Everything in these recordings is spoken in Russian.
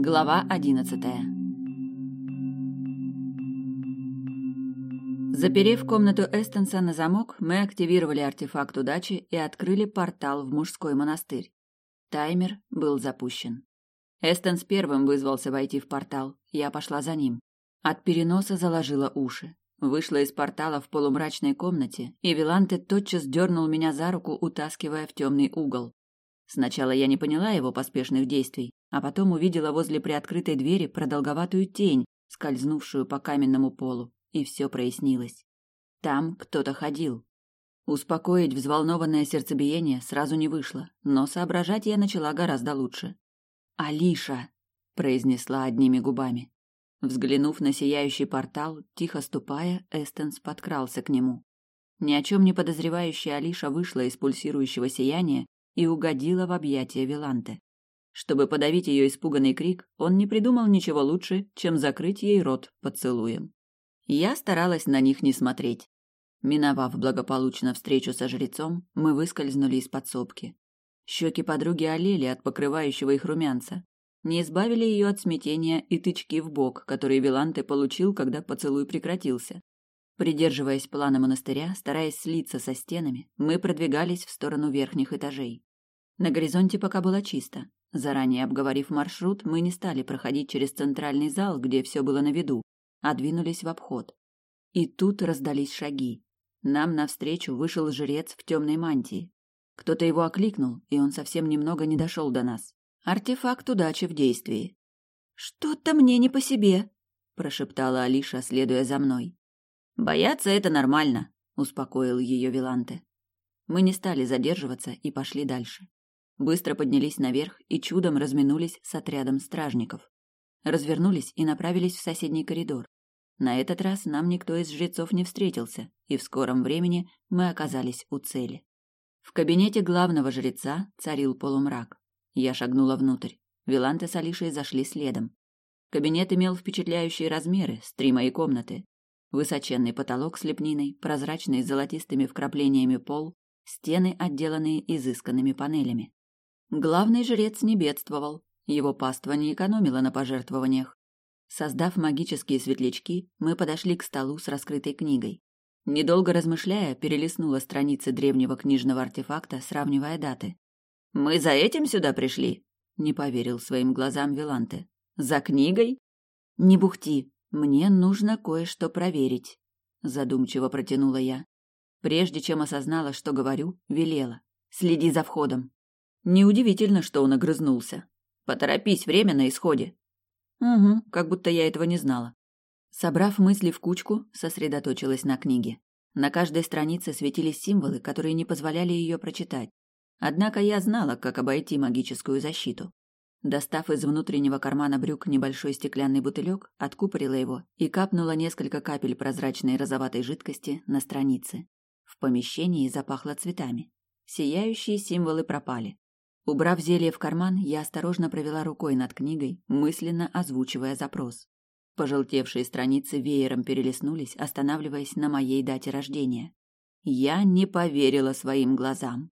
Глава одиннадцатая Заперев комнату Эстенса на замок, мы активировали артефакт удачи и открыли портал в мужской монастырь. Таймер был запущен. Эстенс первым вызвался войти в портал, я пошла за ним. От переноса заложила уши. Вышла из портала в полумрачной комнате, и Виланте тотчас дернул меня за руку, утаскивая в темный угол. Сначала я не поняла его поспешных действий, а потом увидела возле приоткрытой двери продолговатую тень, скользнувшую по каменному полу, и все прояснилось. Там кто-то ходил. Успокоить взволнованное сердцебиение сразу не вышло, но соображать я начала гораздо лучше. «Алиша!» – произнесла одними губами. Взглянув на сияющий портал, тихо ступая, Эстенс подкрался к нему. Ни о чем не подозревающая Алиша вышла из пульсирующего сияния и угодила в объятия Виланте. Чтобы подавить ее испуганный крик, он не придумал ничего лучше, чем закрыть ей рот поцелуем. Я старалась на них не смотреть. Миновав благополучно встречу со жрецом, мы выскользнули из подсобки. Щеки подруги олели от покрывающего их румянца. Не избавили ее от смятения и тычки в бок, которые Виланте получил, когда поцелуй прекратился. Придерживаясь плана монастыря, стараясь слиться со стенами, мы продвигались в сторону верхних этажей. На горизонте пока было чисто. Заранее обговорив маршрут, мы не стали проходить через центральный зал, где все было на виду, а двинулись в обход. И тут раздались шаги. Нам навстречу вышел жрец в темной мантии. Кто-то его окликнул, и он совсем немного не дошел до нас. Артефакт удачи в действии. «Что-то мне не по себе», – прошептала Алиша, следуя за мной. «Бояться это нормально», – успокоил ее Виланте. Мы не стали задерживаться и пошли дальше быстро поднялись наверх и чудом разминулись с отрядом стражников. Развернулись и направились в соседний коридор. На этот раз нам никто из жрецов не встретился, и в скором времени мы оказались у цели. В кабинете главного жреца царил полумрак. Я шагнула внутрь. Виланте с Алишей зашли следом. Кабинет имел впечатляющие размеры с три мои комнаты. Высоченный потолок с лепниной, прозрачный с золотистыми вкраплениями пол, стены, отделанные изысканными панелями. Главный жрец не бедствовал, его паства не экономила на пожертвованиях. Создав магические светлячки, мы подошли к столу с раскрытой книгой. Недолго размышляя, перелистнула страницы древнего книжного артефакта, сравнивая даты. «Мы за этим сюда пришли?» — не поверил своим глазам Виланте. «За книгой?» «Не бухти, мне нужно кое-что проверить», — задумчиво протянула я. Прежде чем осознала, что говорю, велела. «Следи за входом». Неудивительно, что он огрызнулся. Поторопись, время на исходе. Угу, как будто я этого не знала. Собрав мысли в кучку, сосредоточилась на книге. На каждой странице светились символы, которые не позволяли ее прочитать. Однако я знала, как обойти магическую защиту. Достав из внутреннего кармана брюк небольшой стеклянный бутылек, откупорила его и капнула несколько капель прозрачной розоватой жидкости на страницы. В помещении запахло цветами. Сияющие символы пропали. Убрав зелье в карман, я осторожно провела рукой над книгой, мысленно озвучивая запрос. Пожелтевшие страницы веером перелистнулись, останавливаясь на моей дате рождения. Я не поверила своим глазам.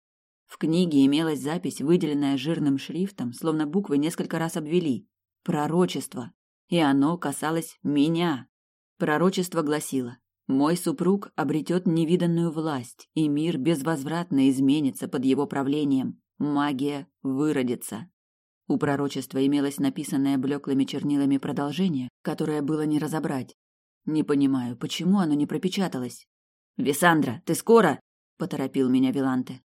В книге имелась запись, выделенная жирным шрифтом, словно буквы несколько раз обвели. Пророчество. И оно касалось меня. Пророчество гласило «Мой супруг обретет невиданную власть, и мир безвозвратно изменится под его правлением. Магия выродится. У пророчества имелось написанное блеклыми чернилами продолжение, которое было не разобрать. Не понимаю, почему оно не пропечаталось. «Висандра, ты скоро?» – поторопил меня Виланте.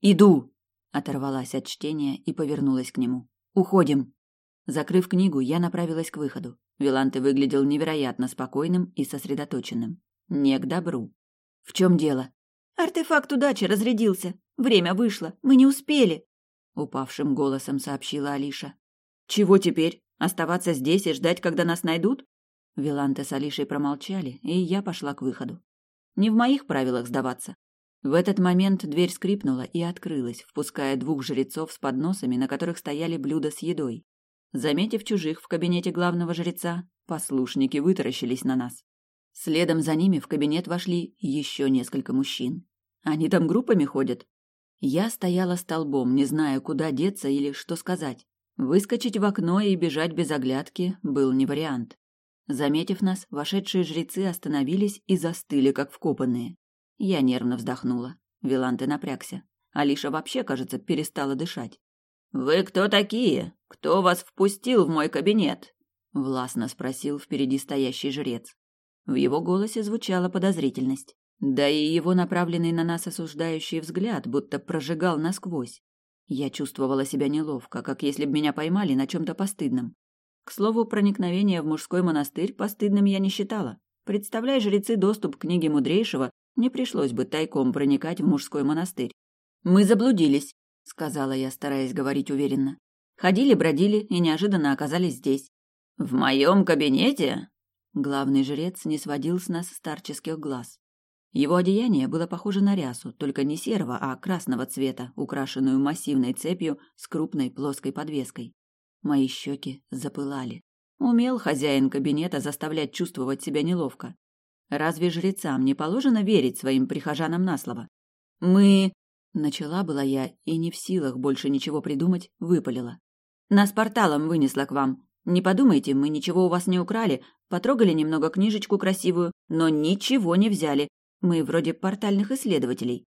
«Иду!» – оторвалась от чтения и повернулась к нему. «Уходим!» Закрыв книгу, я направилась к выходу. Виланте выглядел невероятно спокойным и сосредоточенным. Не к добру. «В чем дело?» «Артефакт удачи разрядился. Время вышло, мы не успели, упавшим голосом сообщила Алиша. Чего теперь? Оставаться здесь и ждать, когда нас найдут? Виланте с Алишей промолчали, и я пошла к выходу. Не в моих правилах сдаваться. В этот момент дверь скрипнула и открылась, впуская двух жрецов с подносами, на которых стояли блюда с едой. Заметив чужих в кабинете главного жреца, послушники вытаращились на нас. Следом за ними в кабинет вошли еще несколько мужчин. Они там группами ходят? Я стояла столбом, не зная, куда деться или что сказать. Выскочить в окно и бежать без оглядки был не вариант. Заметив нас, вошедшие жрецы остановились и застыли, как вкопанные. Я нервно вздохнула. Виланте напрягся. Алиша вообще, кажется, перестала дышать. «Вы кто такие? Кто вас впустил в мой кабинет?» — властно спросил впереди стоящий жрец. В его голосе звучала подозрительность. Да и его направленный на нас осуждающий взгляд будто прожигал насквозь. Я чувствовала себя неловко, как если бы меня поймали на чем-то постыдном. К слову, проникновение в мужской монастырь постыдным я не считала. Представляя жрецы доступ к книге мудрейшего, не пришлось бы тайком проникать в мужской монастырь. «Мы заблудились», — сказала я, стараясь говорить уверенно. Ходили-бродили и неожиданно оказались здесь. «В моем кабинете?» Главный жрец не сводил с нас старческих глаз. Его одеяние было похоже на рясу, только не серого, а красного цвета, украшенную массивной цепью с крупной плоской подвеской. Мои щеки запылали. Умел хозяин кабинета заставлять чувствовать себя неловко. Разве жрецам не положено верить своим прихожанам на слово? Мы... Начала была я и не в силах больше ничего придумать, выпалила. Нас порталом вынесло к вам. Не подумайте, мы ничего у вас не украли, потрогали немного книжечку красивую, но ничего не взяли. Мы вроде портальных исследователей.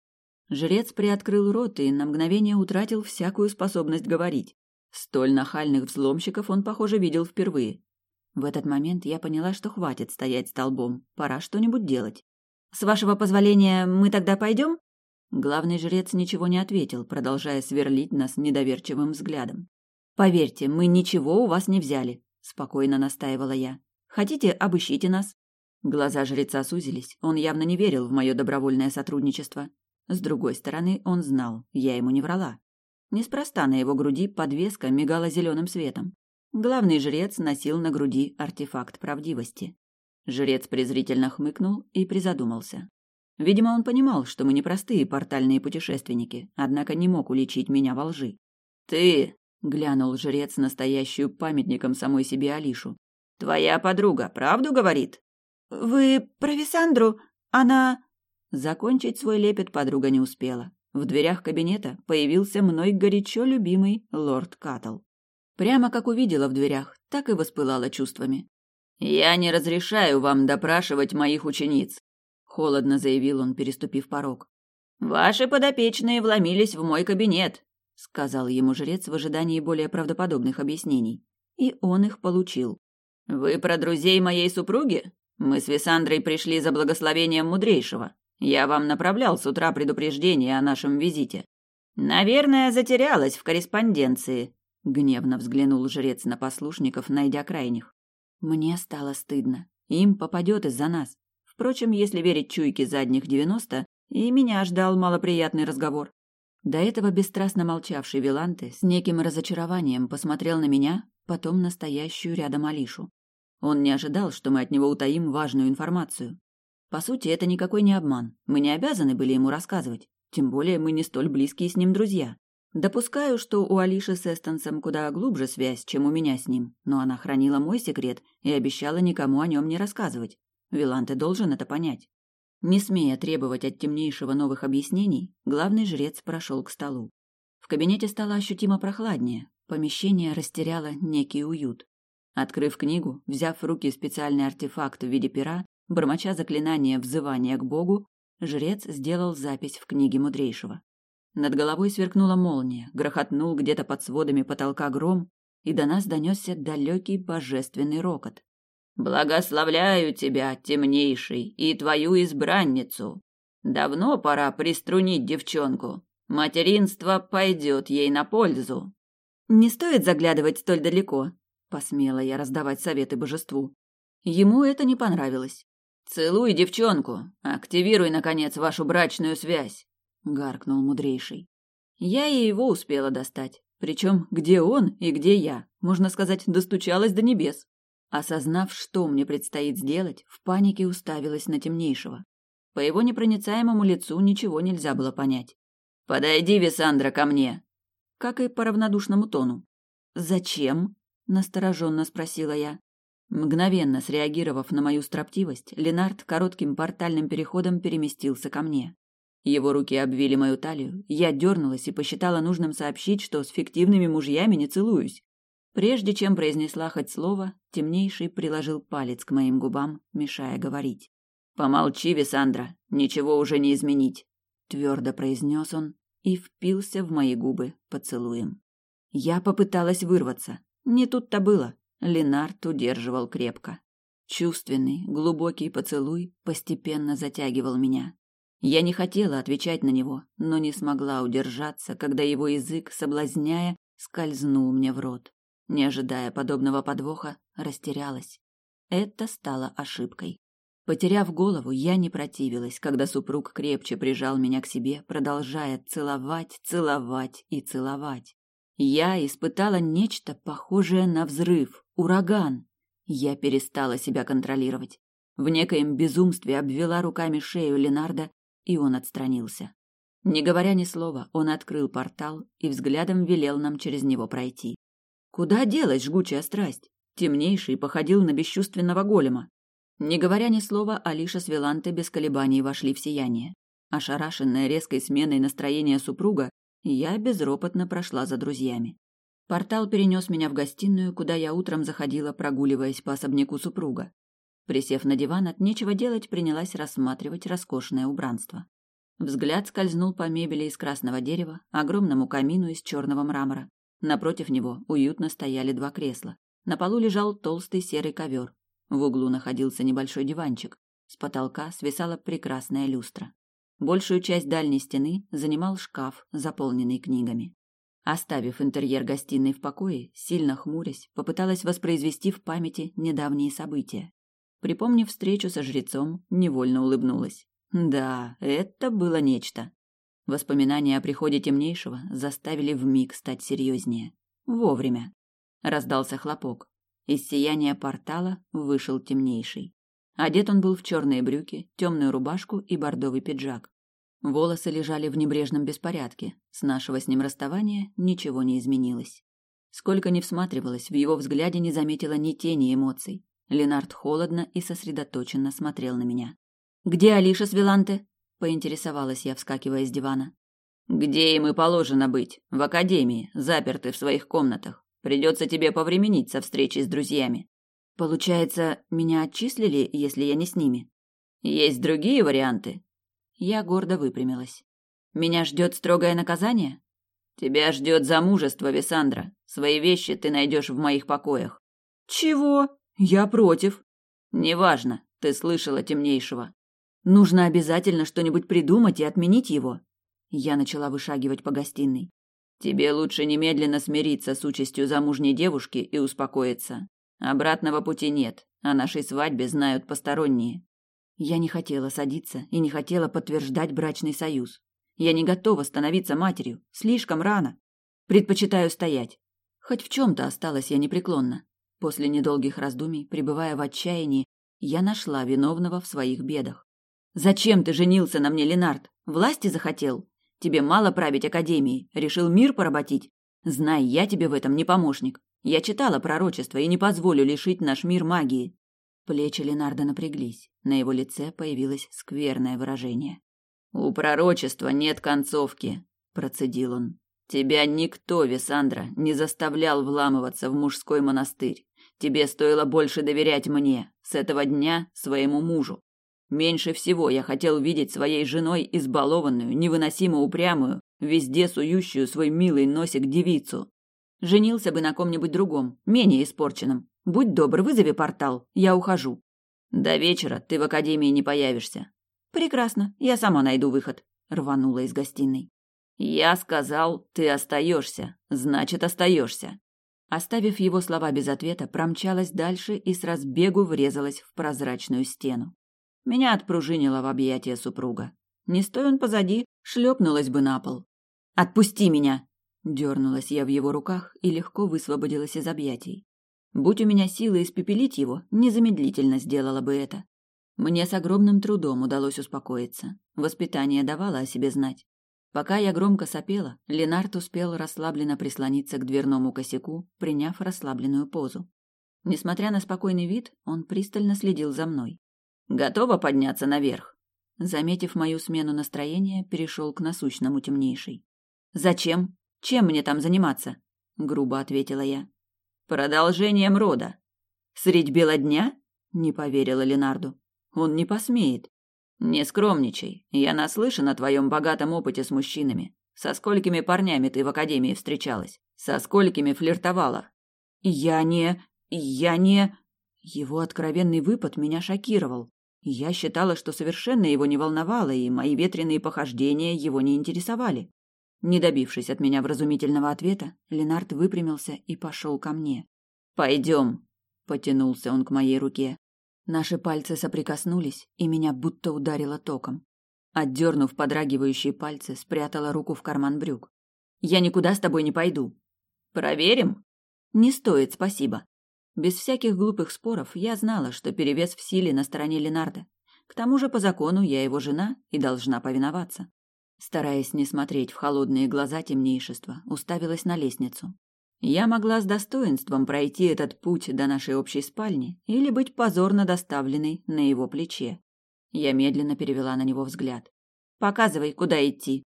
Жрец приоткрыл рот и на мгновение утратил всякую способность говорить. Столь нахальных взломщиков он, похоже, видел впервые. В этот момент я поняла, что хватит стоять столбом, пора что-нибудь делать. «С вашего позволения, мы тогда пойдем?» Главный жрец ничего не ответил, продолжая сверлить нас недоверчивым взглядом. «Поверьте, мы ничего у вас не взяли», — спокойно настаивала я. «Хотите, обыщите нас?» Глаза жреца сузились, он явно не верил в мое добровольное сотрудничество. С другой стороны, он знал, я ему не врала. Неспроста на его груди подвеска мигала зеленым светом. Главный жрец носил на груди артефакт правдивости. Жрец презрительно хмыкнул и призадумался. Видимо, он понимал, что мы не простые портальные путешественники, однако не мог уличить меня во лжи. «Ты!» — глянул жрец настоящую памятником самой себе Алишу. «Твоя подруга правду говорит?» «Вы про Висандру? Она...» Закончить свой лепет подруга не успела. В дверях кабинета появился мной горячо любимый лорд Каттл. Прямо как увидела в дверях, так и воспылала чувствами. «Я не разрешаю вам допрашивать моих учениц», — холодно заявил он, переступив порог. «Ваши подопечные вломились в мой кабинет», — сказал ему жрец в ожидании более правдоподобных объяснений. И он их получил. «Вы про друзей моей супруги? Мы с Висандрой пришли за благословением мудрейшего. Я вам направлял с утра предупреждение о нашем визите. Наверное, затерялась в корреспонденции, гневно взглянул жрец на послушников, найдя крайних. Мне стало стыдно. Им попадет из-за нас. Впрочем, если верить чуйке задних девяносто, и меня ждал малоприятный разговор. До этого бесстрастно молчавший Виланте с неким разочарованием посмотрел на меня, потом на стоящую рядом Алишу. Он не ожидал, что мы от него утаим важную информацию. По сути, это никакой не обман. Мы не обязаны были ему рассказывать. Тем более мы не столь близкие с ним друзья. Допускаю, что у Алиши с Эстонсом куда глубже связь, чем у меня с ним, но она хранила мой секрет и обещала никому о нем не рассказывать. Виланте должен это понять. Не смея требовать от темнейшего новых объяснений, главный жрец прошел к столу. В кабинете стало ощутимо прохладнее, помещение растеряло некий уют. Открыв книгу, взяв в руки специальный артефакт в виде пера, Бормоча заклинание взывания к Богу, жрец сделал запись в книге мудрейшего. Над головой сверкнула молния, грохотнул где-то под сводами потолка гром, и до нас донесся далекий божественный рокот. «Благословляю тебя, темнейший, и твою избранницу! Давно пора приструнить девчонку. Материнство пойдет ей на пользу». «Не стоит заглядывать столь далеко», — посмела я раздавать советы божеству. Ему это не понравилось. «Целуй девчонку! Активируй, наконец, вашу брачную связь!» — гаркнул мудрейший. Я и его успела достать. Причем где он и где я, можно сказать, достучалась до небес. Осознав, что мне предстоит сделать, в панике уставилась на темнейшего. По его непроницаемому лицу ничего нельзя было понять. «Подойди, Висандра, ко мне!» Как и по равнодушному тону. «Зачем?» — настороженно спросила я. Мгновенно среагировав на мою строптивость, Ленард коротким портальным переходом переместился ко мне. Его руки обвили мою талию, я дернулась и посчитала нужным сообщить, что с фиктивными мужьями не целуюсь. Прежде чем произнесла хоть слово, темнейший приложил палец к моим губам, мешая говорить. «Помолчи, Висандра, ничего уже не изменить», — твердо произнес он и впился в мои губы поцелуем. Я попыталась вырваться. Не тут-то было. Ленард удерживал крепко. Чувственный, глубокий поцелуй постепенно затягивал меня. Я не хотела отвечать на него, но не смогла удержаться, когда его язык, соблазняя, скользнул мне в рот. Не ожидая подобного подвоха, растерялась. Это стало ошибкой. Потеряв голову, я не противилась, когда супруг крепче прижал меня к себе, продолжая целовать, целовать и целовать. Я испытала нечто похожее на взрыв, ураган. Я перестала себя контролировать. В некоем безумстве обвела руками шею Ленарда, и он отстранился. Не говоря ни слова, он открыл портал и взглядом велел нам через него пройти. Куда делась жгучая страсть? Темнейший походил на бесчувственного голема. Не говоря ни слова, Алиша с Вилантой без колебаний вошли в сияние. Ошарашенная резкой сменой настроения супруга, я безропотно прошла за друзьями. Портал перенес меня в гостиную, куда я утром заходила, прогуливаясь по особняку супруга. Присев на диван, от нечего делать, принялась рассматривать роскошное убранство. Взгляд скользнул по мебели из красного дерева, огромному камину из черного мрамора, Напротив него уютно стояли два кресла. На полу лежал толстый серый ковер. В углу находился небольшой диванчик. С потолка свисала прекрасная люстра. Большую часть дальней стены занимал шкаф, заполненный книгами. Оставив интерьер гостиной в покое, сильно хмурясь, попыталась воспроизвести в памяти недавние события. Припомнив встречу со жрецом, невольно улыбнулась. Да, это было нечто. Воспоминания о приходе темнейшего заставили вмиг стать серьезнее. Вовремя. Раздался хлопок. Из сияния портала вышел темнейший. Одет он был в черные брюки, темную рубашку и бордовый пиджак. Волосы лежали в небрежном беспорядке. С нашего с ним расставания ничего не изменилось. Сколько ни всматривалась, в его взгляде не заметила ни тени эмоций. Ленард холодно и сосредоточенно смотрел на меня. «Где Алиша с Виланте?» Поинтересовалась я, вскакивая с дивана. Где им и положено быть? В академии, заперты в своих комнатах. Придется тебе повременить со встречей с друзьями. Получается, меня отчислили, если я не с ними. Есть другие варианты. Я гордо выпрямилась. Меня ждет строгое наказание? Тебя ждет замужество, Висандра. Свои вещи ты найдешь в моих покоях. Чего? Я против. Неважно, ты слышала темнейшего. Нужно обязательно что-нибудь придумать и отменить его. Я начала вышагивать по гостиной. Тебе лучше немедленно смириться с участью замужней девушки и успокоиться. Обратного пути нет. О нашей свадьбе знают посторонние. Я не хотела садиться и не хотела подтверждать брачный союз. Я не готова становиться матерью. Слишком рано. Предпочитаю стоять. Хоть в чем-то осталась я непреклонна. После недолгих раздумий, пребывая в отчаянии, я нашла виновного в своих бедах. Зачем ты женился на мне, Ленард? Власти захотел? Тебе мало править академией, решил мир поработить? Знай, я тебе в этом не помощник. Я читала пророчество и не позволю лишить наш мир магии. Плечи Ленарда напряглись. На его лице появилось скверное выражение. У пророчества нет концовки, процедил он. Тебя никто, Висандра, не заставлял вламываться в мужской монастырь. Тебе стоило больше доверять мне, с этого дня своему мужу. Меньше всего я хотел видеть своей женой избалованную, невыносимо упрямую, везде сующую свой милый носик девицу. Женился бы на ком-нибудь другом, менее испорченном. Будь добр, вызови портал, я ухожу. До вечера ты в академии не появишься. Прекрасно, я сама найду выход, рванула из гостиной. Я сказал, ты остаешься, значит, остаешься. Оставив его слова без ответа, промчалась дальше и с разбегу врезалась в прозрачную стену. Меня отпружинило в объятия супруга. Не стоя он позади, шлепнулась бы на пол. «Отпусти меня!» Дернулась я в его руках и легко высвободилась из объятий. Будь у меня силы испепелить его, незамедлительно сделала бы это. Мне с огромным трудом удалось успокоиться. Воспитание давало о себе знать. Пока я громко сопела, Ленард успел расслабленно прислониться к дверному косяку, приняв расслабленную позу. Несмотря на спокойный вид, он пристально следил за мной. Готова подняться наверх? Заметив мою смену настроения, перешел к насущному темнейшей. Зачем? Чем мне там заниматься? грубо ответила я. Продолжением рода. Средь бела дня? Не поверила Ленарду. Он не посмеет. Не скромничай. Я наслышан о твоем богатом опыте с мужчинами. Со сколькими парнями ты в академии встречалась? Со сколькими флиртовала? Я не... Я не... Его откровенный выпад меня шокировал. Я считала, что совершенно его не волновало, и мои ветреные похождения его не интересовали. Не добившись от меня вразумительного ответа, Ленард выпрямился и пошел ко мне. «Пойдем», — потянулся он к моей руке. Наши пальцы соприкоснулись, и меня будто ударило током. Отдернув подрагивающие пальцы, спрятала руку в карман брюк. «Я никуда с тобой не пойду». «Проверим?» «Не стоит, спасибо». Без всяких глупых споров я знала, что перевес в силе на стороне Ленарда. К тому же по закону я его жена и должна повиноваться. Стараясь не смотреть в холодные глаза темнейшества, уставилась на лестницу. Я могла с достоинством пройти этот путь до нашей общей спальни или быть позорно доставленной на его плече. Я медленно перевела на него взгляд. «Показывай, куда идти».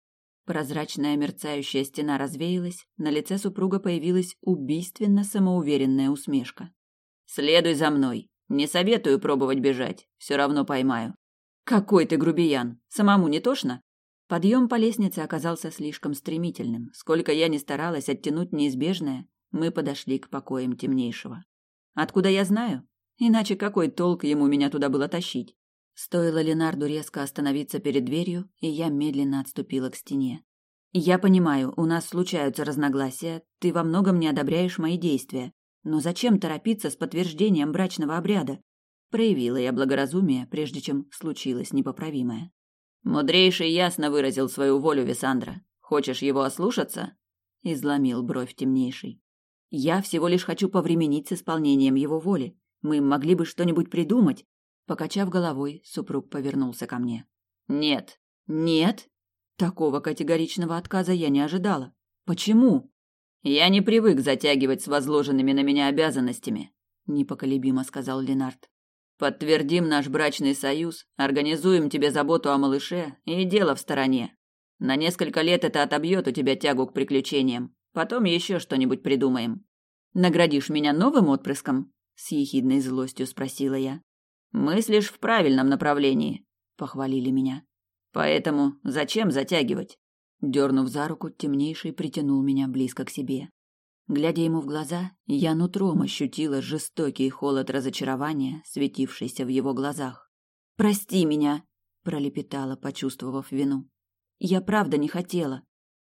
Прозрачная мерцающая стена развеялась, на лице супруга появилась убийственно самоуверенная усмешка. «Следуй за мной. Не советую пробовать бежать, все равно поймаю». «Какой ты грубиян! Самому не тошно?» Подъем по лестнице оказался слишком стремительным. Сколько я ни старалась оттянуть неизбежное, мы подошли к покоям темнейшего. Откуда я знаю? Иначе какой толк ему меня туда было тащить? Стоило Ленарду резко остановиться перед дверью, и я медленно отступила к стене. Я понимаю, у нас случаются разногласия, ты во многом не одобряешь мои действия, но зачем торопиться с подтверждением брачного обряда? Проявила я благоразумие, прежде чем случилось непоправимое. Мудрейший ясно выразил свою волю, Висандра. Хочешь его ослушаться? Изломил бровь темнейший. Я всего лишь хочу повременить с исполнением его воли. Мы могли бы что-нибудь придумать. Покачав головой, супруг повернулся ко мне. Нет. Нет? Такого категоричного отказа я не ожидала. Почему? Я не привык затягивать с возложенными на меня обязанностями, непоколебимо сказал Ленард. Подтвердим наш брачный союз, организуем тебе заботу о малыше и дело в стороне. На несколько лет это отобьет у тебя тягу к приключениям. Потом еще что-нибудь придумаем. Наградишь меня новым отпрыском? С ехидной злостью спросила я. Мыслишь в правильном направлении, похвалили меня. Поэтому зачем затягивать? Дернув за руку, темнейший притянул меня близко к себе. Глядя ему в глаза, я нутром ощутила жестокий холод разочарования, светившийся в его глазах. «Прости меня!» – пролепетала, почувствовав вину. «Я правда не хотела».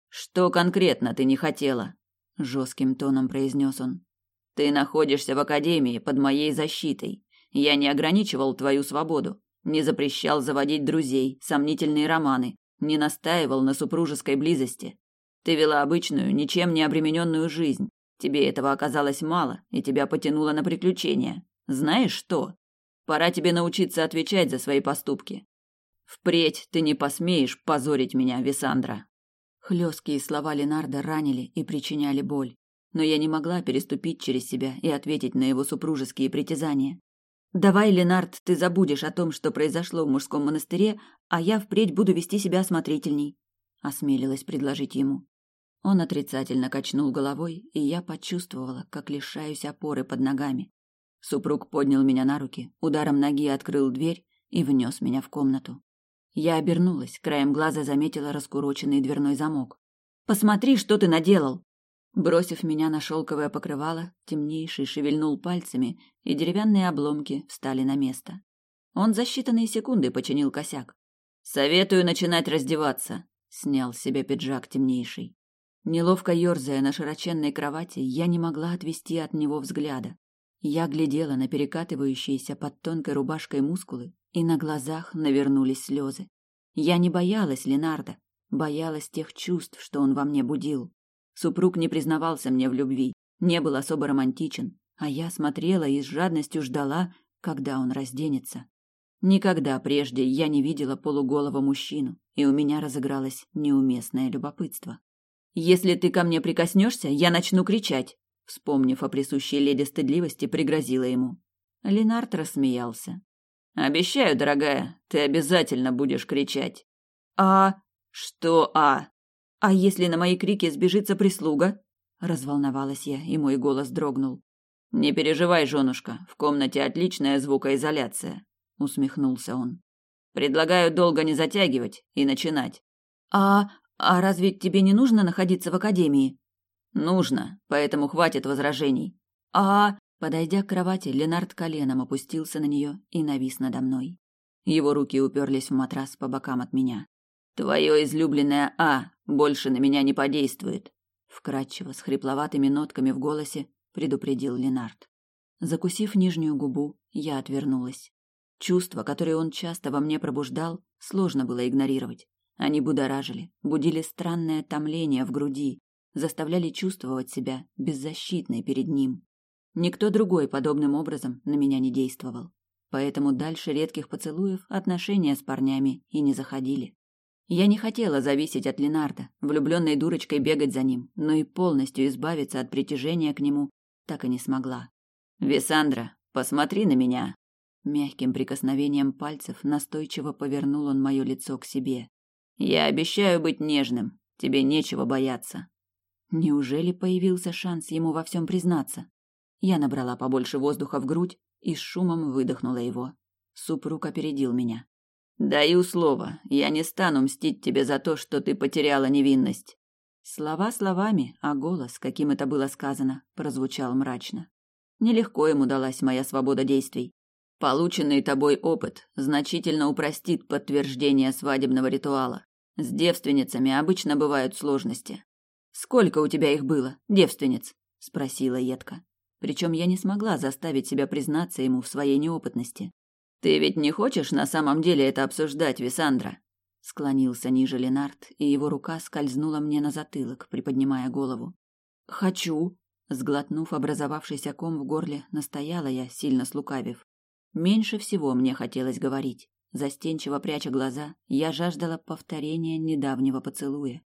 «Что конкретно ты не хотела?» – жестким тоном произнес он. «Ты находишься в академии под моей защитой. Я не ограничивал твою свободу, не запрещал заводить друзей, сомнительные романы, не настаивал на супружеской близости. Ты вела обычную, ничем не обремененную жизнь. Тебе этого оказалось мало, и тебя потянуло на приключения. Знаешь что? Пора тебе научиться отвечать за свои поступки. Впредь ты не посмеешь позорить меня, Висандра. Хлесткие слова Ленарда ранили и причиняли боль, но я не могла переступить через себя и ответить на его супружеские притязания. Давай, Ленард, ты забудешь о том, что произошло в мужском монастыре, а я впредь буду вести себя осмотрительней, осмелилась предложить ему. Он отрицательно качнул головой, и я почувствовала, как лишаюсь опоры под ногами. Супруг поднял меня на руки, ударом ноги открыл дверь и внес меня в комнату. Я обернулась, краем глаза заметила раскуроченный дверной замок. «Посмотри, что ты наделал!» Бросив меня на шелковое покрывало, темнейший шевельнул пальцами, и деревянные обломки встали на место. Он за считанные секунды починил косяк. «Советую начинать раздеваться», — снял с себя пиджак темнейший. Неловко ерзая на широченной кровати, я не могла отвести от него взгляда. Я глядела на перекатывающиеся под тонкой рубашкой мускулы, и на глазах навернулись слезы. Я не боялась Ленарда, боялась тех чувств, что он во мне будил. Супруг не признавался мне в любви, не был особо романтичен, а я смотрела и с жадностью ждала, когда он разденется. Никогда прежде я не видела полуголого мужчину, и у меня разыгралось неуместное любопытство. Если ты ко мне прикоснешься, я начну кричать, вспомнив о присущей леди стыдливости, пригрозила ему. Ленард рассмеялся. Обещаю, дорогая, ты обязательно будешь кричать. А что а? А если на мои крики сбежится прислуга? Разволновалась я, и мой голос дрогнул. Не переживай, женушка, в комнате отличная звукоизоляция, усмехнулся он. Предлагаю долго не затягивать и начинать. А а разве тебе не нужно находиться в академии? Нужно, поэтому хватит возражений. А подойдя к кровати, Ленард коленом опустился на нее и навис надо мной. Его руки уперлись в матрас по бокам от меня. Твое излюбленное А больше на меня не подействует, вкрадчиво с хрипловатыми нотками в голосе предупредил Ленард. Закусив нижнюю губу, я отвернулась. Чувства, которые он часто во мне пробуждал, сложно было игнорировать. Они будоражили, будили странное томление в груди, заставляли чувствовать себя беззащитной перед ним. Никто другой подобным образом на меня не действовал. Поэтому дальше редких поцелуев отношения с парнями и не заходили. Я не хотела зависеть от Ленарда, влюбленной дурочкой бегать за ним, но и полностью избавиться от притяжения к нему так и не смогла. «Висандра, посмотри на меня!» Мягким прикосновением пальцев настойчиво повернул он мое лицо к себе. «Я обещаю быть нежным, тебе нечего бояться». Неужели появился шанс ему во всем признаться? Я набрала побольше воздуха в грудь и с шумом выдохнула его. Супруг опередил меня. «Даю слово, я не стану мстить тебе за то, что ты потеряла невинность. Слова словами, а голос, каким это было сказано, прозвучал мрачно. Нелегко ему далась моя свобода действий. Полученный тобой опыт значительно упростит подтверждение свадебного ритуала. С девственницами обычно бывают сложности. Сколько у тебя их было, девственниц? спросила едко. Причем я не смогла заставить себя признаться ему в своей неопытности. Ты ведь не хочешь на самом деле это обсуждать, Висандра? Склонился ниже Ленард, и его рука скользнула мне на затылок, приподнимая голову. «Хочу!» Сглотнув образовавшийся ком в горле, настояла я, сильно слукавив. Меньше всего мне хотелось говорить. Застенчиво пряча глаза, я жаждала повторения недавнего поцелуя.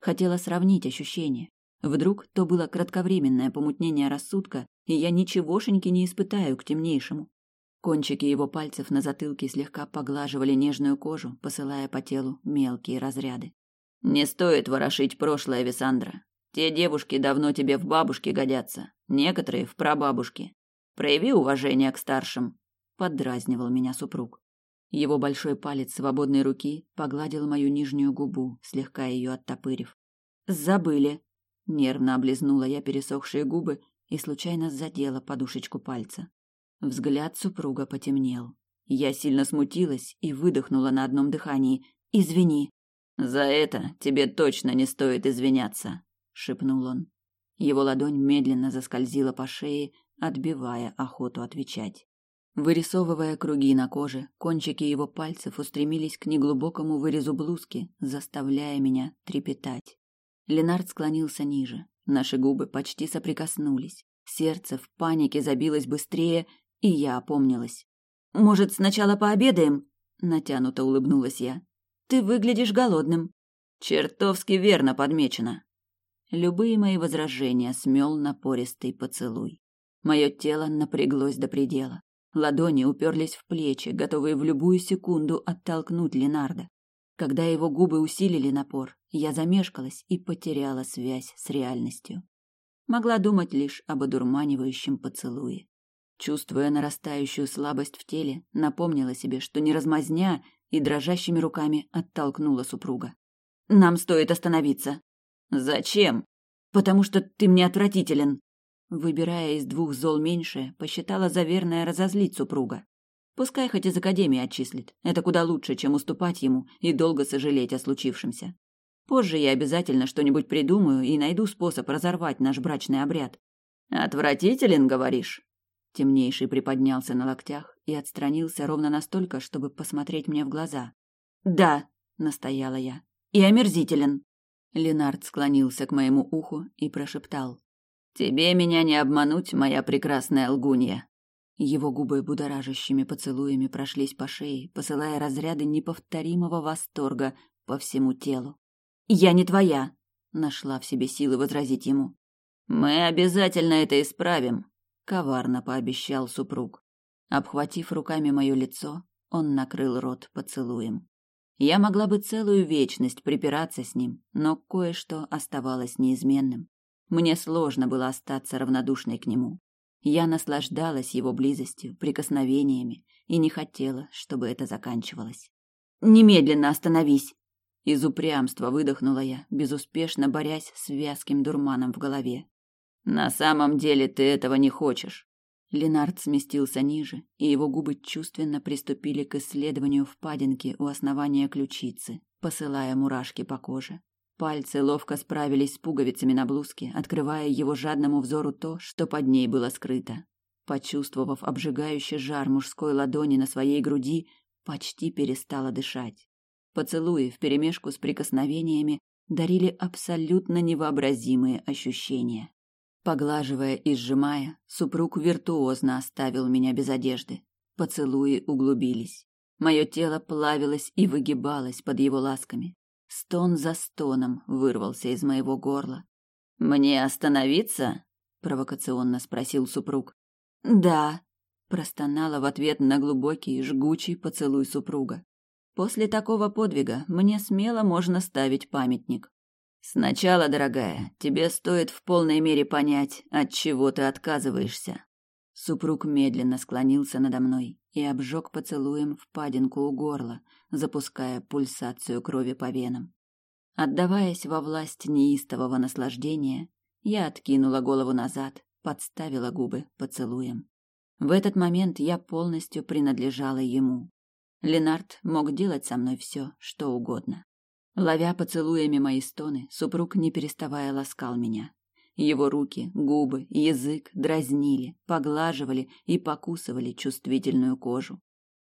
Хотела сравнить ощущения. Вдруг то было кратковременное помутнение рассудка, и я ничегошеньки не испытаю к темнейшему. Кончики его пальцев на затылке слегка поглаживали нежную кожу, посылая по телу мелкие разряды. Не стоит ворошить прошлое, Висандра. Те девушки давно тебе в бабушке годятся, некоторые в прабабушке. Прояви уважение к старшим, поддразнивал меня супруг. Его большой палец свободной руки погладил мою нижнюю губу, слегка ее оттопырив. Забыли. Нервно облизнула я пересохшие губы и случайно задела подушечку пальца. Взгляд супруга потемнел. Я сильно смутилась и выдохнула на одном дыхании. «Извини». «За это тебе точно не стоит извиняться», — шепнул он. Его ладонь медленно заскользила по шее, отбивая охоту отвечать. Вырисовывая круги на коже, кончики его пальцев устремились к неглубокому вырезу блузки, заставляя меня трепетать. Ленард склонился ниже. Наши губы почти соприкоснулись. Сердце в панике забилось быстрее, и я опомнилась. «Может, сначала пообедаем?» — натянуто улыбнулась я. «Ты выглядишь голодным». «Чертовски верно подмечено». Любые мои возражения смел напористый поцелуй. Мое тело напряглось до предела. Ладони уперлись в плечи, готовые в любую секунду оттолкнуть Ленарда. Когда его губы усилили напор, я замешкалась и потеряла связь с реальностью. Могла думать лишь об одурманивающем поцелуе. Чувствуя нарастающую слабость в теле, напомнила себе, что не размазня, и дрожащими руками оттолкнула супруга. «Нам стоит остановиться». «Зачем?» «Потому что ты мне отвратителен». Выбирая из двух зол меньшее, посчитала за верное разозлить супруга. Пускай хоть из академии отчислит. Это куда лучше, чем уступать ему и долго сожалеть о случившемся. Позже я обязательно что-нибудь придумаю и найду способ разорвать наш брачный обряд. «Отвратителен, говоришь?» Темнейший приподнялся на локтях и отстранился ровно настолько, чтобы посмотреть мне в глаза. «Да», — настояла я, — «и омерзителен». Ленард склонился к моему уху и прошептал. «Тебе меня не обмануть, моя прекрасная лгунья». Его губы будоражащими поцелуями прошлись по шее, посылая разряды неповторимого восторга по всему телу. «Я не твоя!» — нашла в себе силы возразить ему. «Мы обязательно это исправим», коварно пообещал супруг. Обхватив руками мое лицо, он накрыл рот поцелуем. Я могла бы целую вечность припираться с ним, но кое-что оставалось неизменным. Мне сложно было остаться равнодушной к нему. Я наслаждалась его близостью, прикосновениями и не хотела, чтобы это заканчивалось. «Немедленно остановись!» Из упрямства выдохнула я, безуспешно борясь с вязким дурманом в голове. «На самом деле ты этого не хочешь». Ленард сместился ниже, и его губы чувственно приступили к исследованию впадинки у основания ключицы, посылая мурашки по коже. Пальцы ловко справились с пуговицами на блузке, открывая его жадному взору то, что под ней было скрыто. Почувствовав обжигающий жар мужской ладони на своей груди, почти перестала дышать. Поцелуи вперемешку с прикосновениями дарили абсолютно невообразимые ощущения. Поглаживая и сжимая, супруг виртуозно оставил меня без одежды. Поцелуи углубились. Мое тело плавилось и выгибалось под его ласками. Стон за стоном вырвался из моего горла. «Мне остановиться?» – провокационно спросил супруг. «Да», – простонала в ответ на глубокий, жгучий поцелуй супруга. После такого подвига мне смело можно ставить памятник. Сначала, дорогая, тебе стоит в полной мере понять, от чего ты отказываешься. Супруг медленно склонился надо мной и обжег поцелуем впадинку у горла, запуская пульсацию крови по венам. Отдаваясь во власть неистового наслаждения, я откинула голову назад, подставила губы поцелуем. В этот момент я полностью принадлежала ему. Ленард мог делать со мной все, что угодно. Ловя поцелуями мои стоны, супруг, не переставая, ласкал меня. Его руки, губы, язык дразнили, поглаживали и покусывали чувствительную кожу.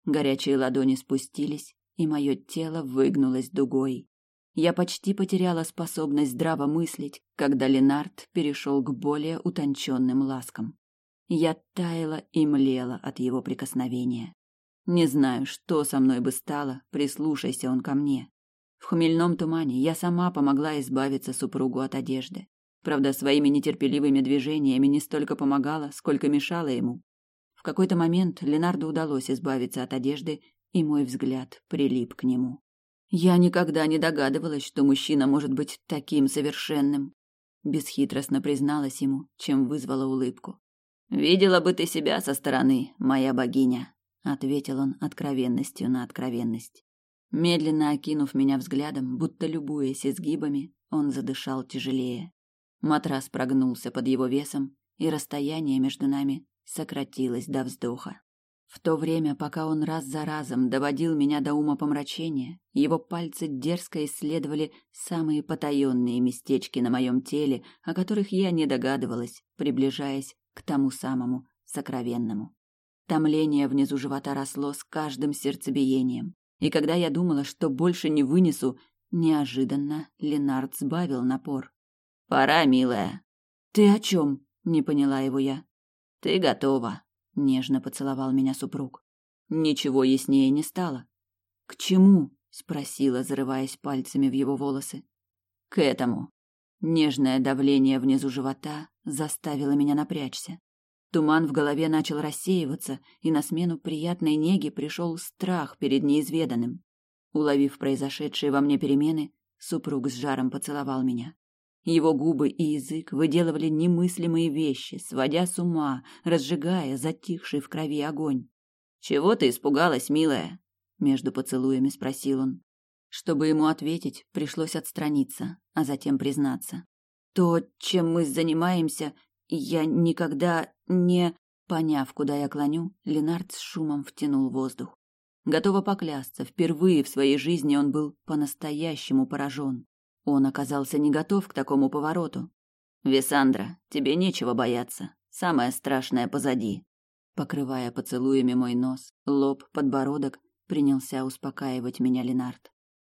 Горячие ладони спустились, и мое тело выгнулось дугой. Я почти потеряла способность здраво мыслить, когда Ленард перешел к более утонченным ласкам. Я таяла и млела от его прикосновения. Не знаю, что со мной бы стало, прислушайся он ко мне. В хмельном тумане я сама помогла избавиться супругу от одежды. Правда, своими нетерпеливыми движениями не столько помогала, сколько мешала ему. В какой-то момент Ленарду удалось избавиться от одежды, и мой взгляд прилип к нему. Я никогда не догадывалась, что мужчина может быть таким совершенным. Бесхитростно призналась ему, чем вызвала улыбку. «Видела бы ты себя со стороны, моя богиня», — ответил он откровенностью на откровенность. Медленно окинув меня взглядом, будто любуясь изгибами, он задышал тяжелее. Матрас прогнулся под его весом, и расстояние между нами сократилось до вздоха. В то время, пока он раз за разом доводил меня до ума помрачения, его пальцы дерзко исследовали самые потаенные местечки на моем теле, о которых я не догадывалась, приближаясь к тому самому сокровенному. Томление внизу живота росло с каждым сердцебиением. И когда я думала, что больше не вынесу, неожиданно Ленард сбавил напор. «Пора, милая». «Ты о чем?» — не поняла его я. «Ты готова», — нежно поцеловал меня супруг. Ничего яснее не стало. «К чему?» — спросила, зарываясь пальцами в его волосы. «К этому». Нежное давление внизу живота заставило меня напрячься. Туман в голове начал рассеиваться, и на смену приятной неге пришел страх перед неизведанным. Уловив произошедшие во мне перемены, супруг с жаром поцеловал меня. Его губы и язык выделывали немыслимые вещи, сводя с ума, разжигая затихший в крови огонь. «Чего ты испугалась, милая?» — между поцелуями спросил он. Чтобы ему ответить, пришлось отстраниться, а затем признаться. «То, чем мы занимаемся, я никогда не... Поняв, куда я клоню, Ленард с шумом втянул воздух. Готова поклясться, впервые в своей жизни он был по-настоящему поражен. Он оказался не готов к такому повороту. «Висандра, тебе нечего бояться. Самое страшное позади». Покрывая поцелуями мой нос, лоб, подбородок, принялся успокаивать меня Ленард.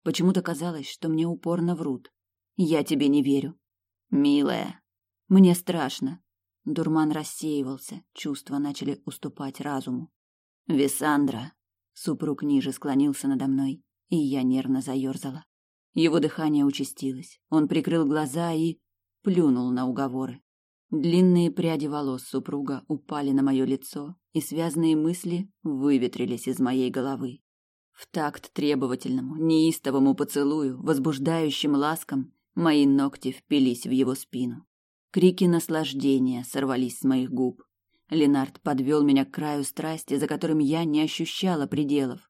Почему-то казалось, что мне упорно врут. «Я тебе не верю». «Милая, мне страшно. Дурман рассеивался, чувства начали уступать разуму. Висандра. Супруг ниже склонился надо мной, и я нервно заерзала. Его дыхание участилось. Он прикрыл глаза и плюнул на уговоры. Длинные пряди волос супруга упали на мое лицо, и связанные мысли выветрились из моей головы. В такт требовательному, неистовому поцелую, возбуждающим ласкам, мои ногти впились в его спину. Крики наслаждения сорвались с моих губ. Ленард подвел меня к краю страсти, за которым я не ощущала пределов.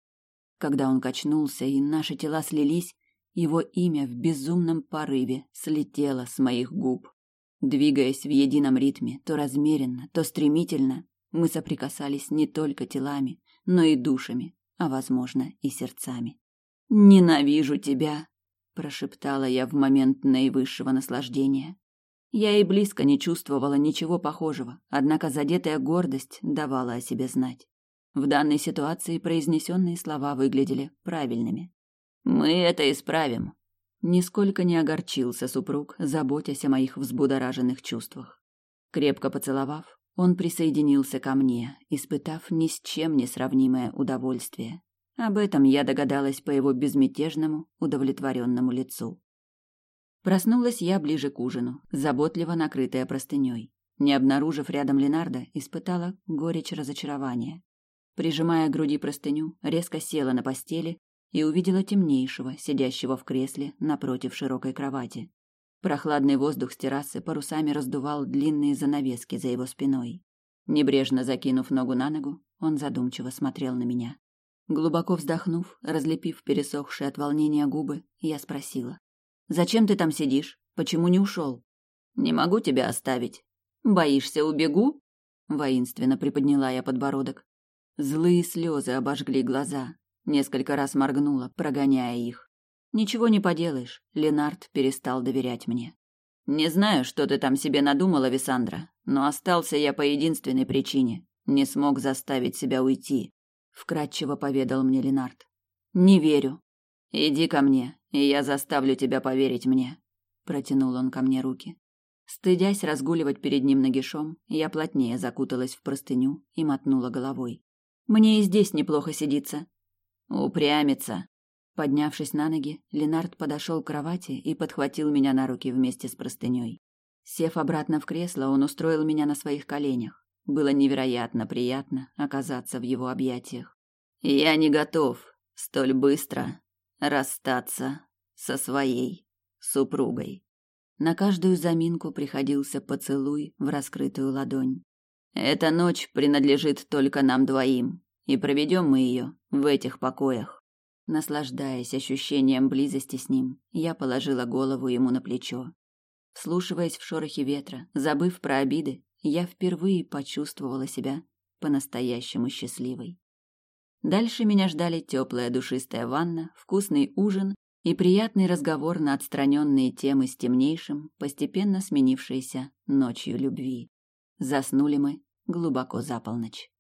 Когда он качнулся и наши тела слились, его имя в безумном порыве слетело с моих губ. Двигаясь в едином ритме, то размеренно, то стремительно, мы соприкасались не только телами, но и душами, а, возможно, и сердцами. «Ненавижу тебя!» – прошептала я в момент наивысшего наслаждения. Я и близко не чувствовала ничего похожего, однако задетая гордость давала о себе знать. В данной ситуации произнесенные слова выглядели правильными. «Мы это исправим», Нисколько не огорчился супруг, заботясь о моих взбудораженных чувствах. Крепко поцеловав, он присоединился ко мне, испытав ни с чем не сравнимое удовольствие. Об этом я догадалась по его безмятежному, удовлетворенному лицу. Проснулась я ближе к ужину, заботливо накрытая простыней. Не обнаружив рядом Ленарда, испытала горечь разочарования. Прижимая к груди простыню, резко села на постели и увидела темнейшего, сидящего в кресле напротив широкой кровати. Прохладный воздух с террасы парусами раздувал длинные занавески за его спиной. Небрежно закинув ногу на ногу, он задумчиво смотрел на меня. Глубоко вздохнув, разлепив пересохшие от волнения губы, я спросила. «Зачем ты там сидишь? Почему не ушел?» «Не могу тебя оставить». «Боишься, убегу?» Воинственно приподняла я подбородок. Злые слезы обожгли глаза, Несколько раз моргнула, прогоняя их. Ничего не поделаешь, Ленард перестал доверять мне. Не знаю, что ты там себе надумала, Висандра, но остался я по единственной причине. Не смог заставить себя уйти, вкратчиво поведал мне Ленард. Не верю. Иди ко мне, и я заставлю тебя поверить мне, протянул он ко мне руки. Стыдясь разгуливать перед ним нагишом, я плотнее закуталась в простыню и мотнула головой. Мне и здесь неплохо сидится, Упрямится. Поднявшись на ноги, Ленард подошел к кровати и подхватил меня на руки вместе с простыней. Сев обратно в кресло, он устроил меня на своих коленях. Было невероятно приятно оказаться в его объятиях. Я не готов столь быстро расстаться со своей супругой. На каждую заминку приходился поцелуй в раскрытую ладонь. Эта ночь принадлежит только нам двоим и проведем мы ее в этих покоях. Наслаждаясь ощущением близости с ним, я положила голову ему на плечо. Вслушиваясь в шорохи ветра, забыв про обиды, я впервые почувствовала себя по-настоящему счастливой. Дальше меня ждали теплая душистая ванна, вкусный ужин и приятный разговор на отстраненные темы с темнейшим, постепенно сменившиеся ночью любви. Заснули мы глубоко за полночь.